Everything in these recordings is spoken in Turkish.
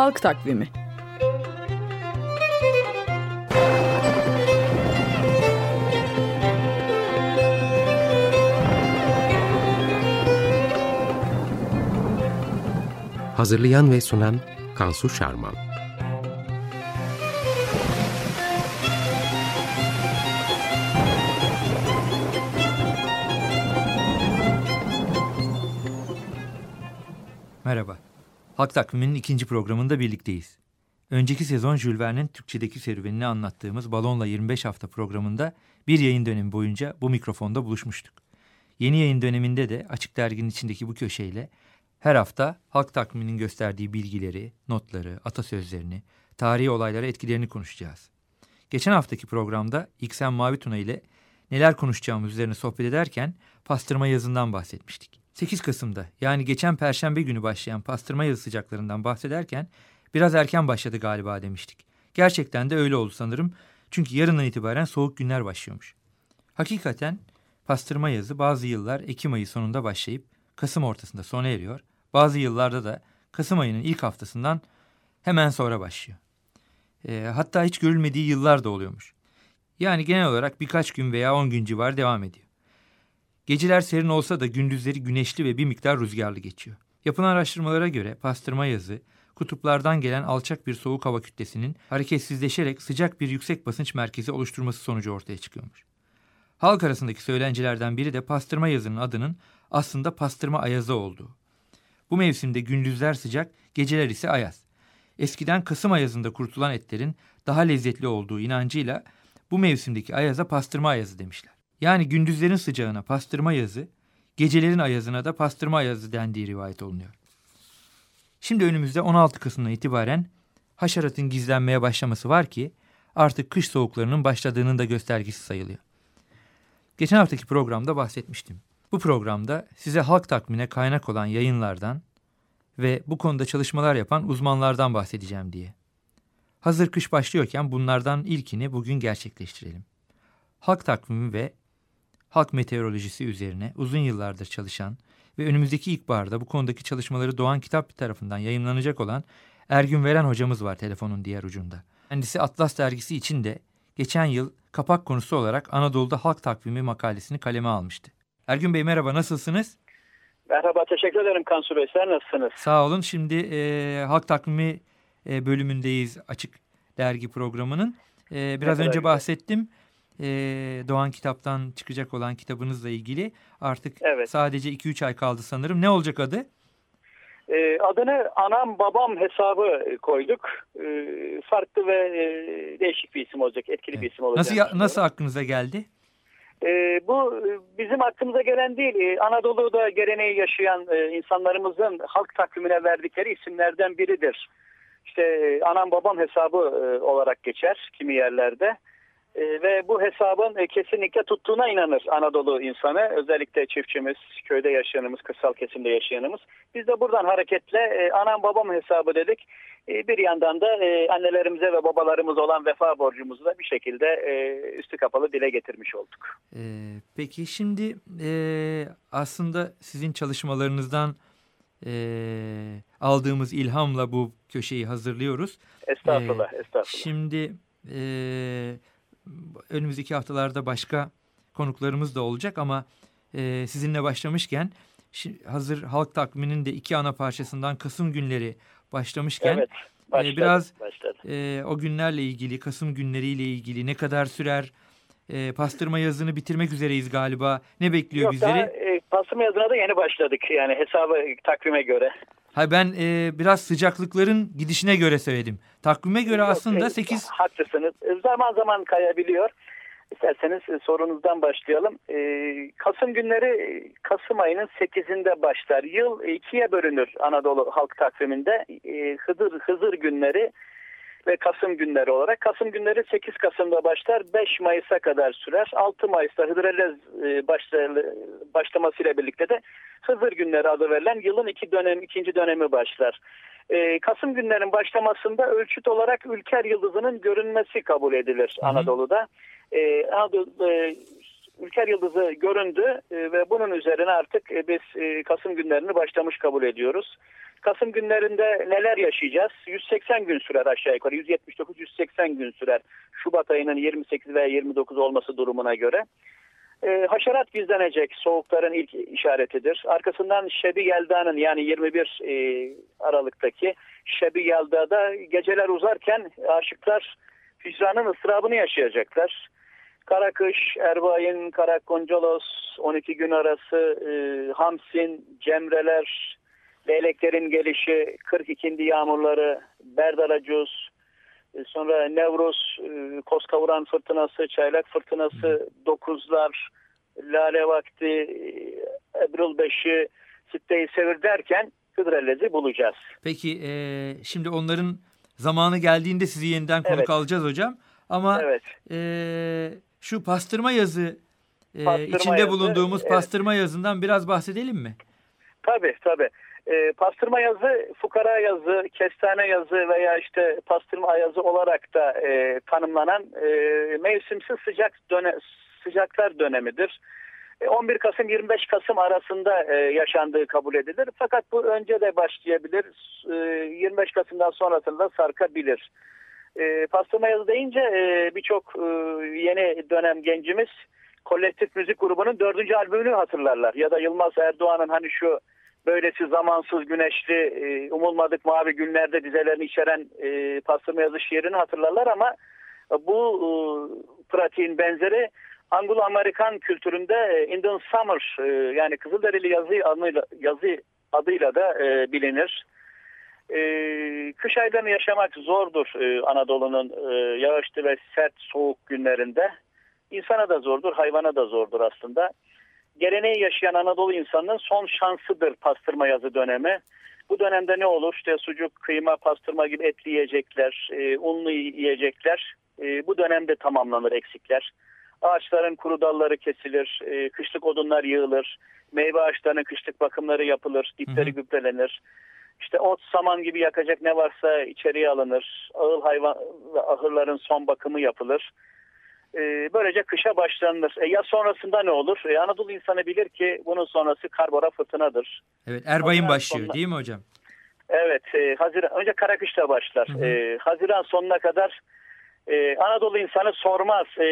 Halk Takvimi Hazırlayan ve sunan Kansu Şarman Merhaba. Halk Takvimi'nin ikinci programında birlikteyiz. Önceki sezon Jules Verne'in Türkçedeki serüvenini anlattığımız Balonla 25 hafta programında bir yayın dönemi boyunca bu mikrofonda buluşmuştuk. Yeni yayın döneminde de Açık Dergi'nin içindeki bu köşeyle her hafta Halk Takvimi'nin gösterdiği bilgileri, notları, atasözlerini, tarihi olaylara etkilerini konuşacağız. Geçen haftaki programda İksen Mavi Tuna ile neler konuşacağımız üzerine sohbet ederken pastırma yazından bahsetmiştik. 8 Kasım'da yani geçen perşembe günü başlayan pastırma yazı sıcaklarından bahsederken biraz erken başladı galiba demiştik. Gerçekten de öyle oldu sanırım. Çünkü yarından itibaren soğuk günler başlıyormuş. Hakikaten pastırma yazı bazı yıllar Ekim ayı sonunda başlayıp Kasım ortasında sona eriyor. Bazı yıllarda da Kasım ayının ilk haftasından hemen sonra başlıyor. E, hatta hiç görülmediği yıllar da oluyormuş. Yani genel olarak birkaç gün veya on gün civarı devam ediyor. Geceler serin olsa da gündüzleri güneşli ve bir miktar rüzgarlı geçiyor. Yapılan araştırmalara göre pastırma yazı, kutuplardan gelen alçak bir soğuk hava kütlesinin hareketsizleşerek sıcak bir yüksek basınç merkezi oluşturması sonucu ortaya çıkıyormuş. Halk arasındaki söylencelerden biri de pastırma yazının adının aslında pastırma ayazı olduğu. Bu mevsimde gündüzler sıcak, geceler ise ayaz. Eskiden Kasım ayazında kurtulan etlerin daha lezzetli olduğu inancıyla bu mevsimdeki ayaza pastırma ayazı demişler. Yani gündüzlerin sıcağına pastırma yazı, gecelerin ayazına da pastırma ayazı dendiği rivayet olunuyor. Şimdi önümüzde 16 Kasım'dan itibaren haşeratın gizlenmeye başlaması var ki artık kış soğuklarının başladığının da göstergesi sayılıyor. Geçen haftaki programda bahsetmiştim. Bu programda size halk takvimine kaynak olan yayınlardan ve bu konuda çalışmalar yapan uzmanlardan bahsedeceğim diye. Hazır kış başlıyorken bunlardan ilkini bugün gerçekleştirelim. Halk takvimi ve halk meteorolojisi üzerine uzun yıllardır çalışan ve önümüzdeki ilkbaharda bu konudaki çalışmaları Doğan Kitap tarafından yayınlanacak olan Ergün Veren hocamız var telefonun diğer ucunda. Kendisi Atlas dergisi için de geçen yıl kapak konusu olarak Anadolu'da halk takvimi makalesini kaleme almıştı. Ergün Bey merhaba nasılsınız? Merhaba teşekkür ederim Kansu Bey sen nasılsınız? Sağ olun şimdi e, halk takvimi e, bölümündeyiz açık dergi programının. E, biraz önce bahsettim e, Doğan Kitap'tan çıkacak olan kitabınızla ilgili artık evet. sadece 2-3 ay kaldı sanırım. Ne olacak adı? E, adını anam babam hesabı koyduk. E, farklı ve e, değişik bir isim olacak, etkili evet. bir isim olacak. Nasıl, nasıl aklınıza geldi? E, bu bizim aklımıza gelen değil. Anadolu'da geleneği yaşayan e, insanlarımızın halk takvimine verdikleri isimlerden biridir. İşte anam babam hesabı e, olarak geçer kimi yerlerde. E, ve bu hesabın e, kesinlikle tuttuğuna inanır Anadolu insanı. Özellikle çiftçimiz, köyde yaşayanımız, kırsal kesimde yaşayanımız. Biz de buradan hareketle e, anam babam hesabı dedik. E, bir yandan da e, annelerimize ve babalarımız olan vefa borcumuzu da bir şekilde e, üstü kapalı dile getirmiş olduk. E, peki şimdi e, aslında sizin çalışmalarınızdan e, aldığımız ilhamla bu köşeyi hazırlıyoruz. Estağfurullah, e, estağfurullah. Şimdi... E, önümüzdeki haftalarda başka konuklarımız da olacak ama e, sizinle başlamışken hazır halk takviminin de iki ana parçasından Kasım günleri başlamışken evet, başladı, e, biraz başladı. E, o günlerle ilgili Kasım günleriyle ilgili ne kadar sürer e, pastırma yazını bitirmek üzereyiz galiba ne bekliyor Yok, bizleri? Daha, e, pastırma yazına da yeni başladık yani hesabı takvime göre. Ha ben e, biraz sıcaklıkların gidişine göre söyledim. Takvime göre Yok, aslında e, 8... Haklısınız. E, zaman zaman kayabiliyor. İsterseniz e, sorunuzdan başlayalım. E, Kasım günleri Kasım ayının 8'inde başlar. Yıl ikiye bölünür Anadolu halk takviminde. Hızır, Hızır günleri ve Kasım günleri olarak. Kasım günleri 8 Kasım'da başlar, 5 Mayıs'a kadar sürer. 6 Mayıs'ta Hıdrellez e, başlamasıyla birlikte de Hızır günleri adı verilen yılın iki dönem, ikinci dönemi başlar. E, Kasım günlerin başlamasında ölçüt olarak Ülker Yıldızı'nın görünmesi kabul edilir Hı -hı. Anadolu'da. E, Anadolu, ülker yıldızı göründü e, ve bunun üzerine artık e, biz e, Kasım günlerini başlamış kabul ediyoruz. Kasım günlerinde neler yaşayacağız? 180 gün sürer aşağı yukarı. 179-180 gün sürer. Şubat ayının 28 veya 29 olması durumuna göre. E, haşerat gizlenecek soğukların ilk işaretidir. Arkasından Şebi Yelda'nın yani 21 e, Aralık'taki Şebi Yelda'da geceler uzarken aşıklar hicranın ıstırabını yaşayacaklar. Karakış, Erbayin, Karakoncolos, 12 gün arası, e, Hamsin, Cemreler, Leyleklerin gelişi, 42. yağmurları, Berdalacuz, e, sonra Nevruz, e, Koskavuran fırtınası, Çaylak fırtınası, Dokuzlar, Lale Vakti, e, Ebrul Beşi, Sitte-i Sevir derken Hıdrellez'i bulacağız. Peki e, şimdi onların zamanı geldiğinde sizi yeniden konuk evet. alacağız hocam. Ama evet. e, şu pastırma yazı e, pastırma içinde yazı, bulunduğumuz evet. pastırma yazından biraz bahsedelim mi? Tabii tabii. E, pastırma yazı, fukara yazı, kestane yazı veya işte pastırma yazı olarak da e, tanımlanan e, mevsimsiz sıcak döne, sıcaklar dönemidir. 11 e, Kasım 25 Kasım arasında e, yaşandığı kabul edilir. Fakat bu önce de başlayabilir. E, 25 Kasım'dan sonrasında sarkabilir. E, pastırma yazı deyince e, birçok e, yeni dönem gencimiz kolektif müzik grubunun dördüncü albümünü hatırlarlar. Ya da Yılmaz Erdoğan'ın hani şu böylesi zamansız güneşli e, umulmadık mavi günlerde dizelerini içeren e, pastırma yazı şiirini hatırlarlar ama bu e, pratiğin benzeri Anglo-Amerikan kültüründe e, Indian Summer e, yani Kızılderili yazı adıyla, yazı adıyla da e, bilinir. E, kış aylarını yaşamak zordur Anadolu'nun e, yağışlı ve sert soğuk günlerinde. İnsana da zordur, hayvana da zordur aslında geleneği yaşayan Anadolu insanının son şansıdır pastırma yazı dönemi. Bu dönemde ne olur? İşte sucuk, kıyma, pastırma gibi etli yiyecekler, e, unlu yiyecekler. E, bu dönemde tamamlanır eksikler. Ağaçların kuru dalları kesilir, e, kışlık odunlar yığılır, meyve ağaçlarının kışlık bakımları yapılır, dipleri gübrelenir. İşte ot, saman gibi yakacak ne varsa içeriye alınır. Ağıl hayvan ahırların son bakımı yapılır. E, böylece kışa başlanır. E, ya sonrasında ne olur? E, Anadolu insanı bilir ki bunun sonrası karbora fırtınadır. Evet Erbay'ın başlıyor sonuna, değil mi hocam? Evet. E, Haziran, önce kara kışla başlar. Hı hı. E, Haziran sonuna kadar e, Anadolu insanı sormaz. E,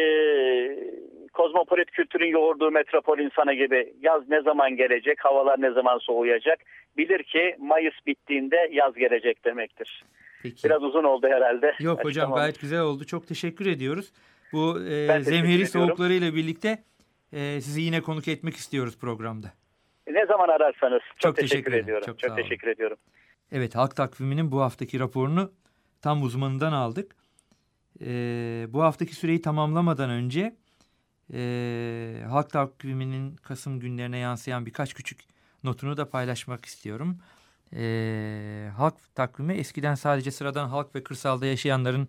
kozmopolit kültürün yoğurduğu metropol insanı gibi yaz ne zaman gelecek, havalar ne zaman soğuyacak. Bilir ki Mayıs bittiğinde yaz gelecek demektir. Peki. Biraz uzun oldu herhalde. Yok hocam gayet güzel oldu. Çok teşekkür ediyoruz. Bu e, zemheri soğuklarıyla birlikte e, sizi yine konuk etmek istiyoruz programda. Ne zaman ararsanız. Çok, çok teşekkür, teşekkür ediyorum. Çok, çok teşekkür ediyorum. Evet Halk Takvimi'nin bu haftaki raporunu tam uzmanından aldık. E, bu haftaki süreyi tamamlamadan önce e, Halk Takvimi'nin Kasım günlerine yansıyan birkaç küçük notunu da paylaşmak istiyorum. E, halk takvimi eskiden sadece sıradan halk ve kırsalda yaşayanların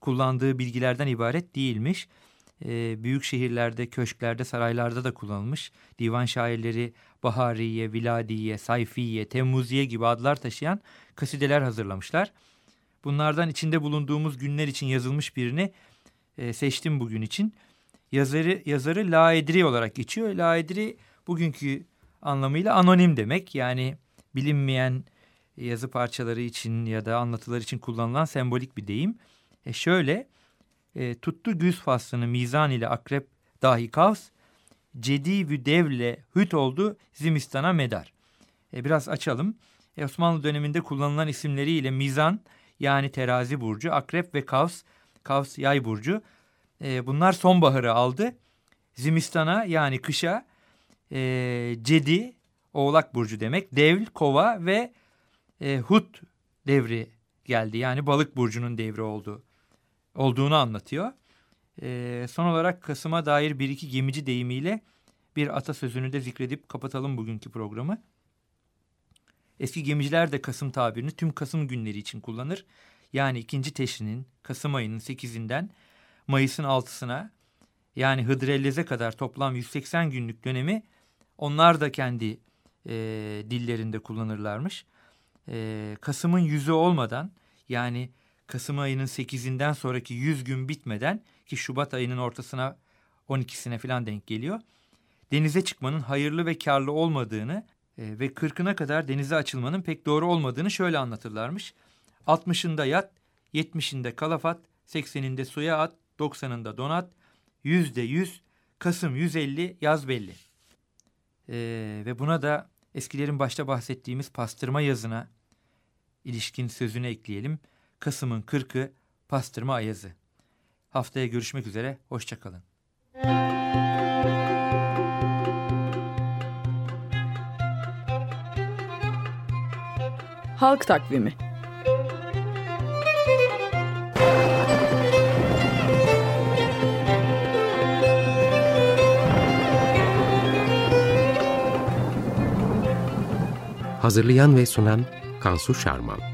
kullandığı bilgilerden ibaret değilmiş. E, büyük şehirlerde, köşklerde, saraylarda da kullanılmış. Divan şairleri Bahariye, Viladiye, Sayfiye, Temmuziye gibi adlar taşıyan kasideler hazırlamışlar. Bunlardan içinde bulunduğumuz günler için yazılmış birini e, seçtim bugün için. Yazarı, yazarı Laedri olarak geçiyor. Laedri bugünkü anlamıyla anonim demek. Yani bilinmeyen yazı parçaları için ya da anlatılar için kullanılan sembolik bir deyim. E şöyle e, tuttu güz faslını mizan ile akrep dahi kavs cedi vü devle hüt oldu zimistana medar. E, biraz açalım. E, Osmanlı döneminde kullanılan isimleriyle mizan yani terazi burcu, akrep ve kavs, kavs yay burcu. E, bunlar sonbaharı aldı. Zimistana yani kışa e, cedi oğlak burcu demek. Devl, kova ve e, hut devri geldi. Yani balık burcunun devri oldu olduğunu anlatıyor. E, son olarak Kasım'a dair bir iki gemici deyimiyle bir atasözünü de zikredip kapatalım bugünkü programı. Eski gemiciler de Kasım tabirini tüm Kasım günleri için kullanır. Yani ikinci teşrinin Kasım ayının 8'inden Mayıs'ın 6'sına yani Hıdrellez'e kadar toplam 180 günlük dönemi onlar da kendi e, dillerinde kullanırlarmış. E, Kasım'ın yüzü olmadan yani Kasım ayının 8'inden sonraki 100 gün bitmeden ki Şubat ayının ortasına 12'sine falan denk geliyor. Denize çıkmanın hayırlı ve karlı olmadığını e, ve 40'ına kadar denize açılmanın pek doğru olmadığını şöyle anlatırlarmış. 60'ında yat, 70'inde kalafat, 80'inde suya at, 90'ında donat, yüzde yüz, Kasım 150 yaz belli. Ee, ve buna da eskilerin başta bahsettiğimiz pastırma yazına ilişkin sözünü ekleyelim. Kasım'ın 40'ı pastırma ayazı. Haftaya görüşmek üzere, hoşçakalın. Halk Takvimi Hazırlayan ve sunan Kansu Şarman